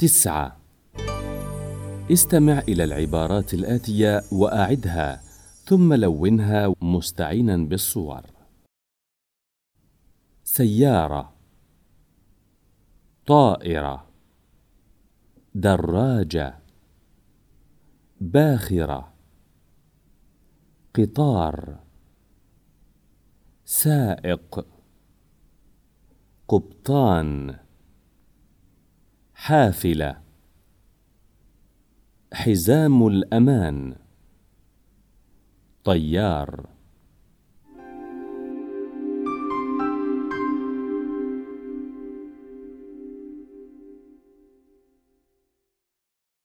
تسعة. استمع إلى العبارات الآتية وأعدها ثم لونها مستعينا بالصور. سيارة. طائرة. دراجة. باخرة. قطار. سائق. قبطان. حافلة. حزام الأمان. طيار.